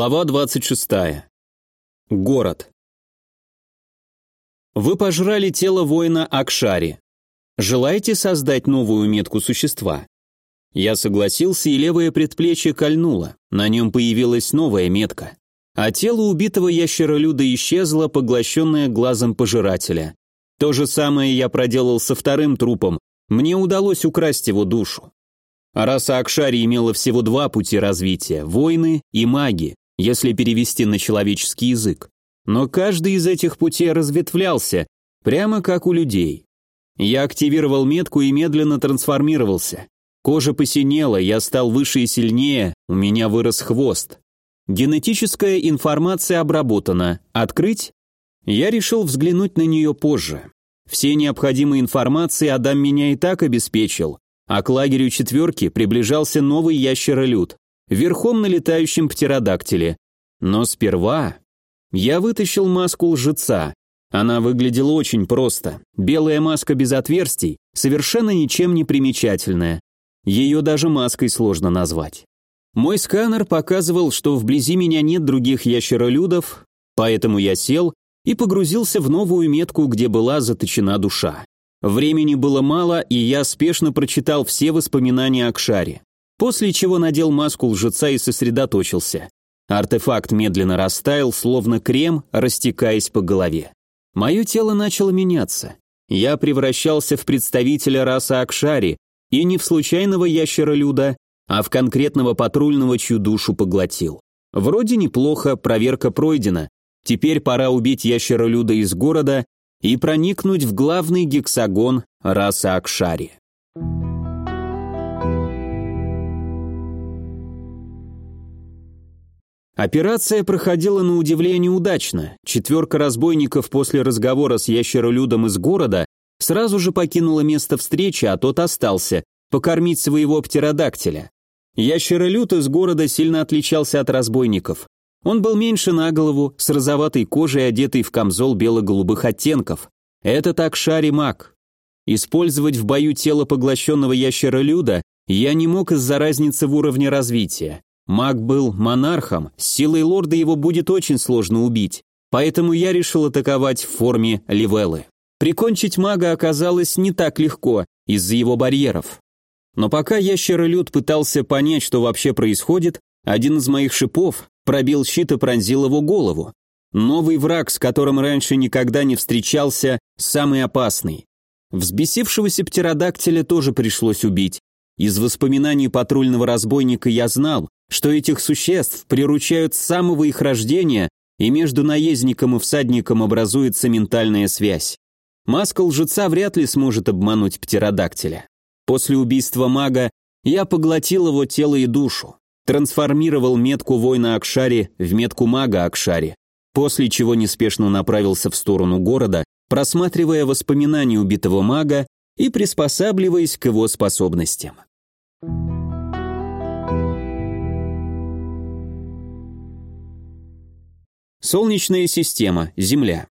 Глава 26. Город. Вы пожрали тело воина Акшари. Желаете создать новую метку существа? Я согласился, и левое предплечье кольнуло. На нем появилась новая метка. А тело убитого ящеролюда исчезло, поглощенное глазом пожирателя. То же самое я проделал со вторым трупом. Мне удалось украсть его душу. Раса Акшари имела всего два пути развития – воины и маги, если перевести на человеческий язык. Но каждый из этих путей разветвлялся, прямо как у людей. Я активировал метку и медленно трансформировался. Кожа посинела, я стал выше и сильнее, у меня вырос хвост. Генетическая информация обработана. Открыть? Я решил взглянуть на нее позже. Все необходимые информации Адам меня и так обеспечил, а к лагерю четверки приближался новый ящеролюд, верхом на летающем птеродактиле. Но сперва я вытащил маску лжеца. Она выглядела очень просто. Белая маска без отверстий, совершенно ничем не примечательная. Ее даже маской сложно назвать. Мой сканер показывал, что вблизи меня нет других ящеролюдов, поэтому я сел и погрузился в новую метку, где была заточена душа. Времени было мало, и я спешно прочитал все воспоминания о Кшаре, после чего надел маску лжеца и сосредоточился. Артефакт медленно растаял, словно крем, растекаясь по голове. Мое тело начало меняться. Я превращался в представителя расы Акшари, и не в случайного ящера-люда, а в конкретного патрульного, чью душу поглотил. Вроде неплохо, проверка пройдена. Теперь пора убить ящера-люда из города и проникнуть в главный гексагон расы Акшари. Операция проходила на удивление удачно. Четверка разбойников после разговора с ящеролюдом из города сразу же покинула место встречи, а тот остался, покормить своего птеродактиля. Ящеролюд из города сильно отличался от разбойников. Он был меньше на голову, с розоватой кожей, одетый в камзол бело-голубых оттенков. Это так шари маг. Использовать в бою тело поглощенного ящеролюда я не мог из-за разницы в уровне развития. Маг был монархом, с силой лорда его будет очень сложно убить, поэтому я решил атаковать в форме ливелы. Прикончить мага оказалось не так легко из-за его барьеров. Но пока ящеролюд пытался понять, что вообще происходит, один из моих шипов пробил щит и пронзил его голову. Новый враг, с которым раньше никогда не встречался, самый опасный. Взбесившегося птеродактиля тоже пришлось убить. Из воспоминаний патрульного разбойника я знал, что этих существ приручают с самого их рождения, и между наездником и всадником образуется ментальная связь. Маска лжеца вряд ли сможет обмануть птеродактиля. После убийства мага я поглотил его тело и душу, трансформировал метку воина Акшари в метку мага Акшари, после чего неспешно направился в сторону города, просматривая воспоминания убитого мага и приспосабливаясь к его способностям. Солнечная система, Земля.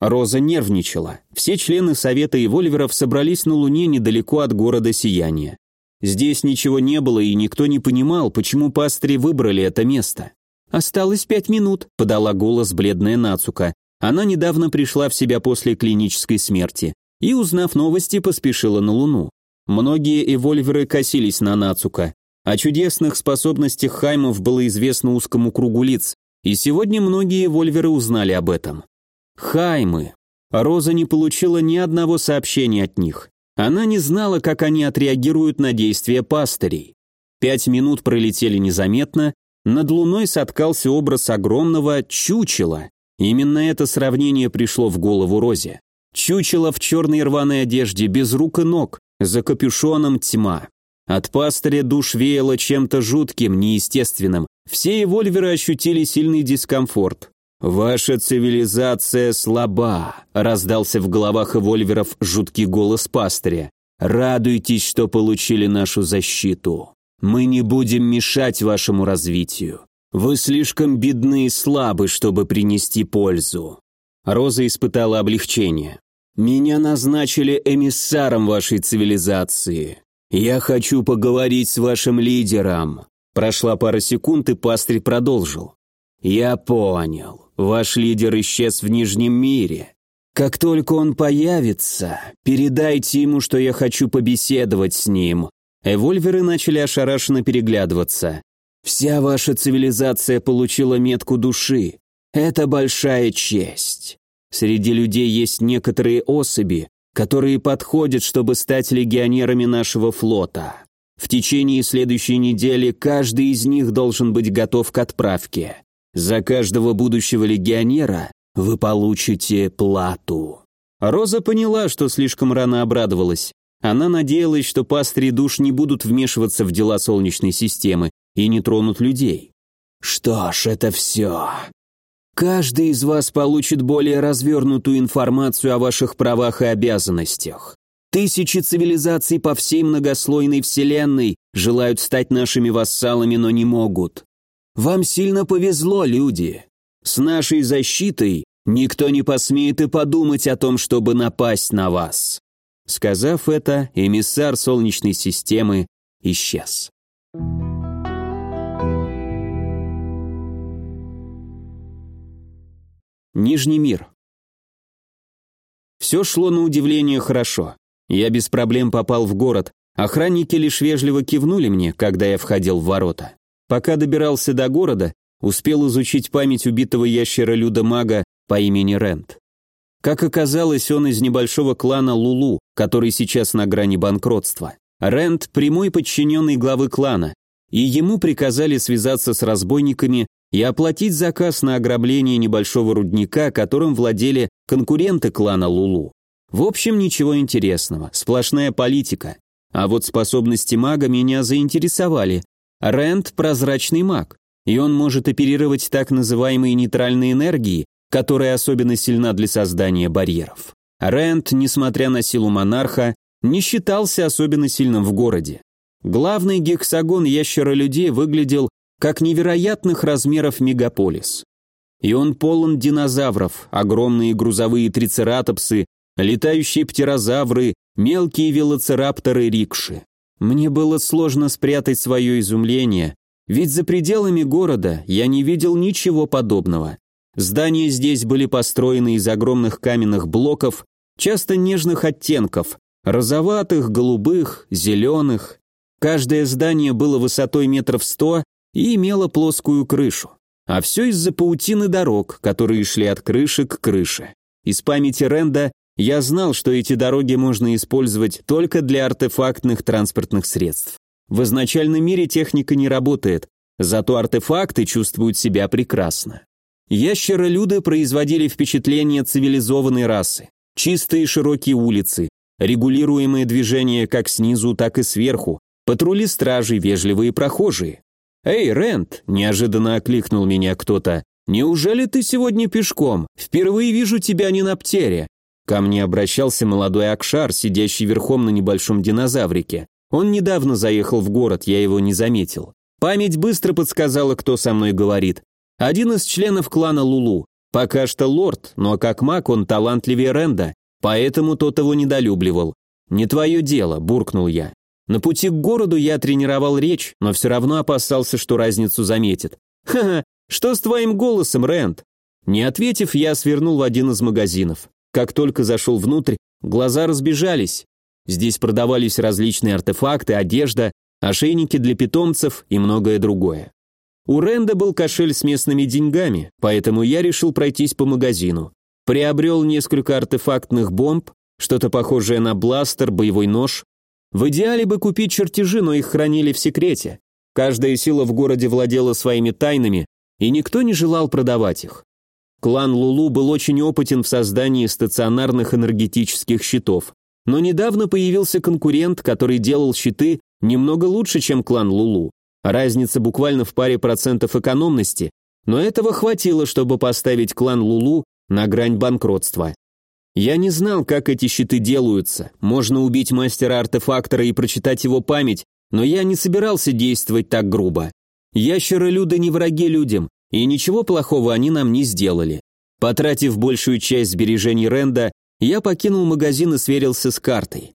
Роза нервничала. Все члены Совета Эвольверов собрались на Луне недалеко от города Сияния. Здесь ничего не было, и никто не понимал, почему пастыри выбрали это место. «Осталось пять минут», — подала голос бледная Нацука. Она недавно пришла в себя после клинической смерти и, узнав новости, поспешила на Луну. Многие эвольверы косились на Нацука. О чудесных способностях Хаймов было известно узкому кругу лиц, и сегодня многие эвольверы узнали об этом. Хаймы. Роза не получила ни одного сообщения от них. Она не знала, как они отреагируют на действия пастырей. Пять минут пролетели незаметно, над луной соткался образ огромного чучела. Именно это сравнение пришло в голову Розе. Чучело в черной рваной одежде, без рук и ног, за капюшоном тьма. От пастыря душ веяло чем-то жутким, неестественным. Все эвольверы ощутили сильный дискомфорт. «Ваша цивилизация слаба», — раздался в головах эвольверов жуткий голос пастыря. «Радуйтесь, что получили нашу защиту. Мы не будем мешать вашему развитию. Вы слишком бедны и слабы, чтобы принести пользу». Роза испытала облегчение. «Меня назначили эмиссаром вашей цивилизации. Я хочу поговорить с вашим лидером. Прошла пара секунд, и пастырь продолжил. «Я понял. Ваш лидер исчез в Нижнем мире. Как только он появится, передайте ему, что я хочу побеседовать с ним». Эвольверы начали ошарашенно переглядываться. «Вся ваша цивилизация получила метку души. Это большая честь. Среди людей есть некоторые особи, которые подходят, чтобы стать легионерами нашего флота. В течение следующей недели каждый из них должен быть готов к отправке. За каждого будущего легионера вы получите плату». Роза поняла, что слишком рано обрадовалась. Она надеялась, что пастыри душ не будут вмешиваться в дела Солнечной системы и не тронут людей. «Что ж, это все. Каждый из вас получит более развернутую информацию о ваших правах и обязанностях. Тысячи цивилизаций по всей многослойной вселенной желают стать нашими вассалами, но не могут. Вам сильно повезло, люди. С нашей защитой никто не посмеет и подумать о том, чтобы напасть на вас». Сказав это, эмиссар Солнечной системы исчез. Нижний мир. Все шло на удивление хорошо. Я без проблем попал в город. Охранники лишь вежливо кивнули мне, когда я входил в ворота. Пока добирался до города, успел изучить память убитого ящера Люда-мага по имени Рент. Как оказалось, он из небольшого клана Лулу, который сейчас на грани банкротства. Рент – прямой подчиненный главы клана, и ему приказали связаться с разбойниками и оплатить заказ на ограбление небольшого рудника, которым владели конкуренты клана Лулу. В общем, ничего интересного, сплошная политика. А вот способности мага меня заинтересовали. Рент – прозрачный маг, и он может оперировать так называемой нейтральной энергией, которая особенно сильна для создания барьеров. Рент, несмотря на силу монарха, не считался особенно сильным в городе. Главный гексагон ящера-людей выглядел как невероятных размеров мегаполис. И он полон динозавров, огромные грузовые трицератопсы, летающие птерозавры, мелкие велоцирапторы рикши. Мне было сложно спрятать свое изумление, ведь за пределами города я не видел ничего подобного. Здания здесь были построены из огромных каменных блоков, часто нежных оттенков, розоватых, голубых, зеленых. Каждое здание было высотой метров сто и имело плоскую крышу. А все из-за паутины дорог, которые шли от крыши к крыше. Из памяти Ренда я знал, что эти дороги можно использовать только для артефактных транспортных средств. В изначальном мире техника не работает, зато артефакты чувствуют себя прекрасно. Ящеролюды производили впечатление цивилизованной расы. Чистые широкие улицы, регулируемые движения как снизу, так и сверху, патрули стражей, вежливые прохожие. «Эй, Рент!» – неожиданно окликнул меня кто-то. «Неужели ты сегодня пешком? Впервые вижу тебя не на птере». Ко мне обращался молодой Акшар, сидящий верхом на небольшом динозаврике. Он недавно заехал в город, я его не заметил. Память быстро подсказала, кто со мной говорит. Один из членов клана Лулу. Пока что лорд, но как маг он талантливее Ренда, поэтому тот его недолюбливал. «Не твое дело», – буркнул я. На пути к городу я тренировал речь, но все равно опасался, что разницу заметит. «Ха-ха, что с твоим голосом, Рэнд?» Не ответив, я свернул в один из магазинов. Как только зашел внутрь, глаза разбежались. Здесь продавались различные артефакты, одежда, ошейники для питомцев и многое другое. У Ренда был кошель с местными деньгами, поэтому я решил пройтись по магазину. Приобрел несколько артефактных бомб, что-то похожее на бластер, боевой нож, в идеале бы купить чертежи, но их хранили в секрете. Каждая сила в городе владела своими тайнами, и никто не желал продавать их. Клан Лулу был очень опытен в создании стационарных энергетических щитов, но недавно появился конкурент, который делал щиты немного лучше, чем клан Лулу. Разница буквально в паре процентов экономности, но этого хватило, чтобы поставить клан Лулу на грань банкротства. Я не знал, как эти щиты делаются. Можно убить мастера-артефактора и прочитать его память, но я не собирался действовать так грубо. Ящеры-люды не враги людям, и ничего плохого они нам не сделали. Потратив большую часть сбережений Ренда, я покинул магазин и сверился с картой.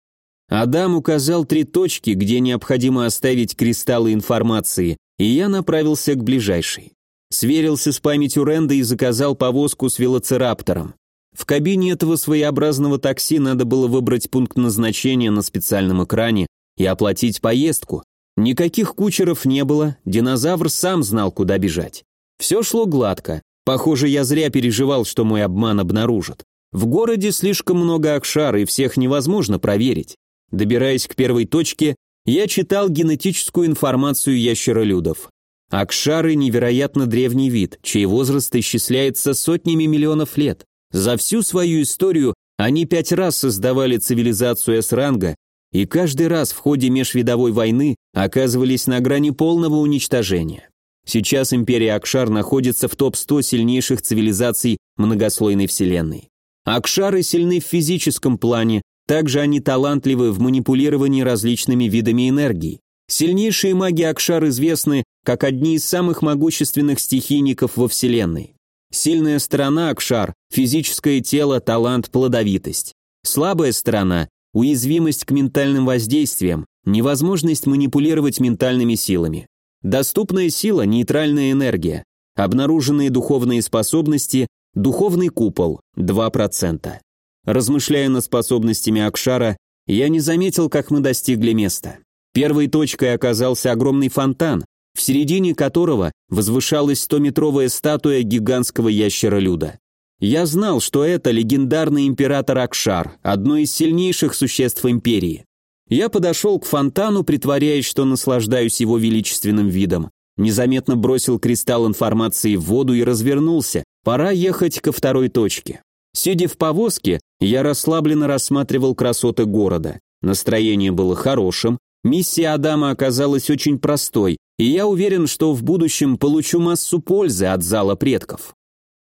Адам указал три точки, где необходимо оставить кристаллы информации, и я направился к ближайшей. Сверился с памятью Ренда и заказал повозку с велоцираптором. В кабине этого своеобразного такси надо было выбрать пункт назначения на специальном экране и оплатить поездку. Никаких кучеров не было, динозавр сам знал, куда бежать. Все шло гладко. Похоже, я зря переживал, что мой обман обнаружат. В городе слишком много акшар, и всех невозможно проверить. Добираясь к первой точке, я читал генетическую информацию ящеролюдов. Акшары – невероятно древний вид, чей возраст исчисляется сотнями миллионов лет. За всю свою историю они пять раз создавали цивилизацию С-ранга и каждый раз в ходе межвидовой войны оказывались на грани полного уничтожения. Сейчас империя Акшар находится в топ-100 сильнейших цивилизаций многослойной вселенной. Акшары сильны в физическом плане, также они талантливы в манипулировании различными видами энергии. Сильнейшие маги Акшар известны как одни из самых могущественных стихийников во Вселенной. Сильная сторона Акшар – физическое тело, талант, плодовитость. Слабая сторона – уязвимость к ментальным воздействиям, невозможность манипулировать ментальными силами. Доступная сила – нейтральная энергия. Обнаруженные духовные способности – духовный купол – 2%. Размышляя над способностями Акшара, я не заметил, как мы достигли места. Первой точкой оказался огромный фонтан, в середине которого возвышалась стометровая статуя гигантского ящеролюда. Я знал, что это легендарный император Акшар, одно из сильнейших существ империи. Я подошел к фонтану, притворяясь, что наслаждаюсь его величественным видом. Незаметно бросил кристалл информации в воду и развернулся. Пора ехать ко второй точке. Сидя в повозке, я расслабленно рассматривал красоты города. Настроение было хорошим, миссия Адама оказалась очень простой, и я уверен, что в будущем получу массу пользы от зала предков.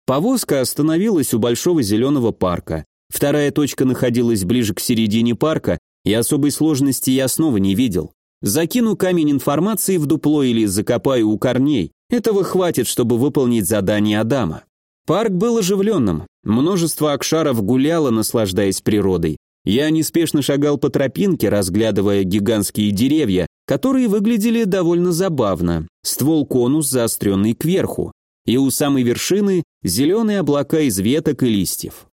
Повозка остановилась у большого зеленого парка. Вторая точка находилась ближе к середине парка, и особой сложности я снова не видел. Закину камень информации в дупло или закопаю у корней. Этого хватит, чтобы выполнить задание Адама. Парк был оживленным. Множество акшаров гуляло, наслаждаясь природой. Я неспешно шагал по тропинке, разглядывая гигантские деревья, которые выглядели довольно забавно. Ствол-конус заостренный кверху, и у самой вершины зеленые облака из веток и листьев.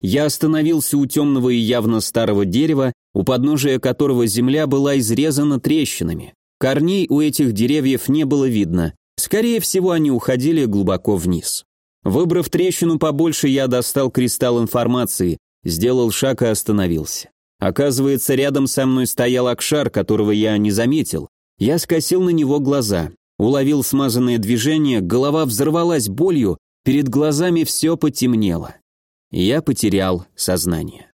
Я остановился у темного и явно старого дерева, у подножия которого земля была изрезана трещинами. Корней у этих деревьев не было видно, скорее всего они уходили глубоко вниз. Выбрав трещину побольше, я достал кристалл информации, сделал шаг и остановился. Оказывается, рядом со мной стоял Акшар, которого я не заметил. Я скосил на него глаза, уловил смазанное движение, голова взорвалась болью, перед глазами все потемнело. Я потерял сознание.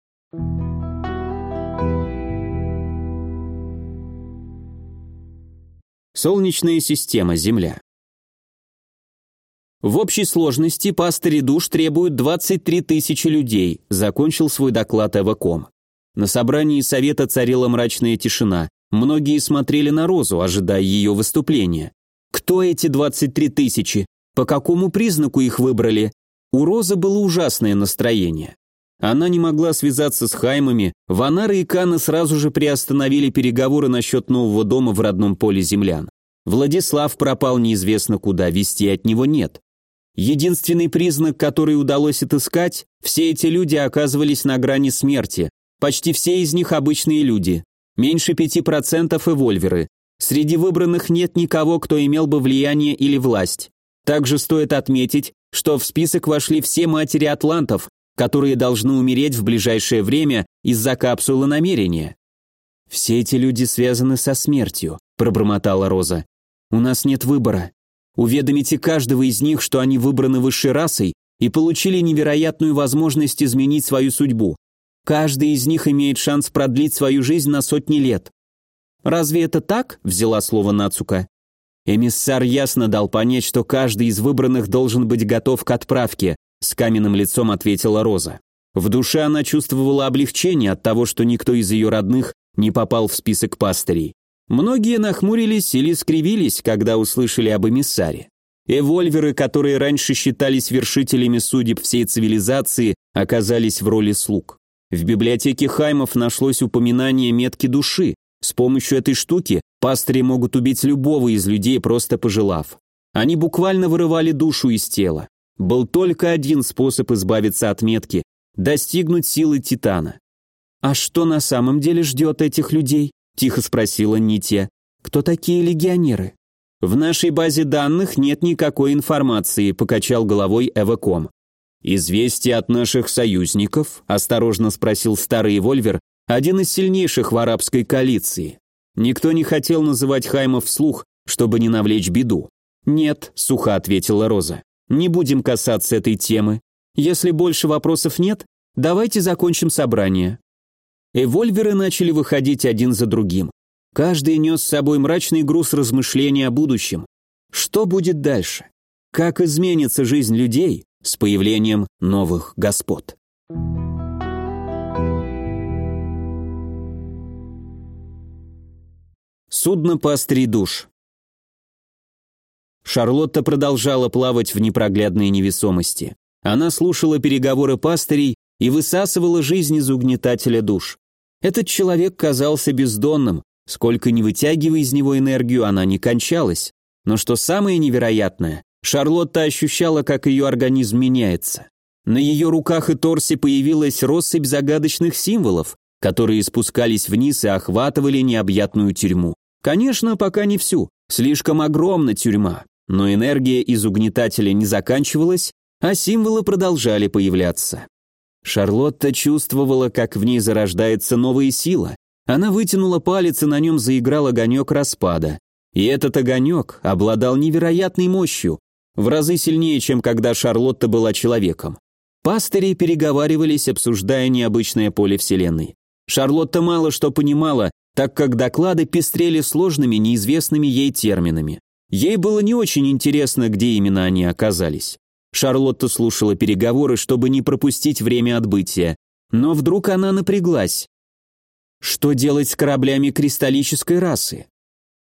Солнечная система, Земля. В общей сложности пастыри душ требуют 23 тысячи людей, закончил свой доклад Эваком. На собрании совета царила мрачная тишина. Многие смотрели на Розу, ожидая ее выступления. Кто эти 23 тысячи? По какому признаку их выбрали? У Розы было ужасное настроение. Она не могла связаться с Хаймами, Ванары и Каны сразу же приостановили переговоры насчет нового дома в родном поле землян. Владислав пропал неизвестно куда, вести от него нет. Единственный признак, который удалось отыскать, все эти люди оказывались на грани смерти, Почти все из них обычные люди. Меньше 5% эвольверы. Среди выбранных нет никого, кто имел бы влияние или власть. Также стоит отметить, что в список вошли все матери атлантов, которые должны умереть в ближайшее время из-за капсулы намерения. «Все эти люди связаны со смертью», – пробормотала Роза. «У нас нет выбора. Уведомите каждого из них, что они выбраны высшей расой и получили невероятную возможность изменить свою судьбу. Каждый из них имеет шанс продлить свою жизнь на сотни лет. Разве это так? взяла слово Нацука. Эмиссар ясно дал понять, что каждый из выбранных должен быть готов к отправке, с каменным лицом ответила Роза. В душе она чувствовала облегчение от того, что никто из ее родных не попал в список пастырей. Многие нахмурились или скривились, когда услышали об эмиссаре. Эвольверы, которые раньше считались вершителями судеб всей цивилизации, оказались в роли слуг. В библиотеке Хаймов нашлось упоминание метки души. С помощью этой штуки пастыри могут убить любого из людей, просто пожелав. Они буквально вырывали душу из тела. Был только один способ избавиться от метки – достигнуть силы Титана. «А что на самом деле ждет этих людей?» – тихо спросила Нития. «Кто такие легионеры?» «В нашей базе данных нет никакой информации», – покачал головой Эваком. «Известие от наших союзников?» – осторожно спросил старый Вольвер, один из сильнейших в арабской коалиции. Никто не хотел называть Хаймов вслух, чтобы не навлечь беду. «Нет», — сухо ответила Роза. «Не будем касаться этой темы. Если больше вопросов нет, давайте закончим собрание». Эвольверы начали выходить один за другим. Каждый нес с собой мрачный груз размышлений о будущем. Что будет дальше? Как изменится жизнь людей с появлением новых господ? Судно пастырей душ. Шарлотта продолжала плавать в непроглядной невесомости. Она слушала переговоры пастырей и высасывала жизнь из угнетателя душ. Этот человек казался бездонным, сколько ни вытягивая из него энергию, она не кончалась. Но что самое невероятное, Шарлотта ощущала, как ее организм меняется. На ее руках и торсе появилась россыпь загадочных символов, которые спускались вниз и охватывали необъятную тюрьму. Конечно, пока не всю. Слишком огромна тюрьма. Но энергия из угнетателя не заканчивалась, а символы продолжали появляться. Шарлотта чувствовала, как в ней зарождается новая сила. Она вытянула палец, и на нем заиграл огонек распада. И этот огонек обладал невероятной мощью, в разы сильнее, чем когда Шарлотта была человеком. Пастыри переговаривались, обсуждая необычное поле Вселенной. Шарлотта мало что понимала, так как доклады пестрели сложными, неизвестными ей терминами. Ей было не очень интересно, где именно они оказались. Шарлотта слушала переговоры, чтобы не пропустить время отбытия. Но вдруг она напряглась. Что делать с кораблями кристаллической расы?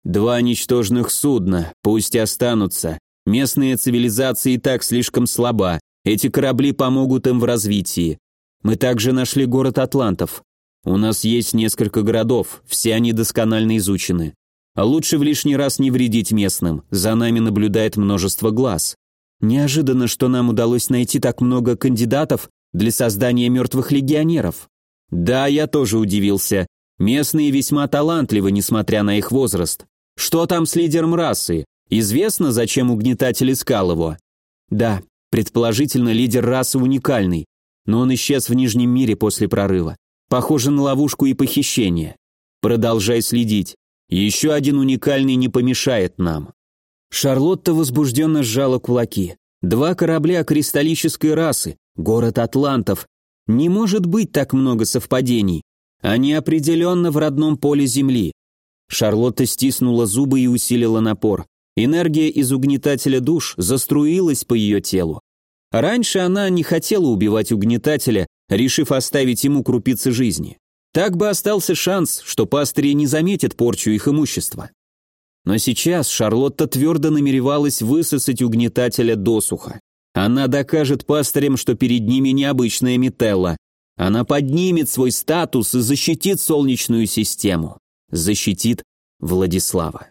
Два ничтожных судна, пусть останутся. Местная цивилизация и так слишком слаба. Эти корабли помогут им в развитии. Мы также нашли город Атлантов. У нас есть несколько городов, все они досконально изучены. А лучше в лишний раз не вредить местным, за нами наблюдает множество глаз. Неожиданно, что нам удалось найти так много кандидатов для создания мертвых легионеров. Да, я тоже удивился. Местные весьма талантливы, несмотря на их возраст. Что там с лидером расы? Известно, зачем угнетатель искал его? Да, предположительно, лидер расы уникальный, но он исчез в Нижнем мире после прорыва. Похоже на ловушку и похищение. Продолжай следить. Еще один уникальный не помешает нам. Шарлотта возбужденно сжала кулаки. Два корабля кристаллической расы, город Атлантов. Не может быть так много совпадений. Они определенно в родном поле Земли. Шарлотта стиснула зубы и усилила напор. Энергия из угнетателя душ заструилась по ее телу. Раньше она не хотела убивать угнетателя, решив оставить ему крупицы жизни. Так бы остался шанс, что пастыри не заметят порчу их имущества. Но сейчас Шарлотта твердо намеревалась высосать угнетателя досуха. Она докажет пастырям, что перед ними необычная метелла. Она поднимет свой статус и защитит Солнечную систему. Защитит Владислава.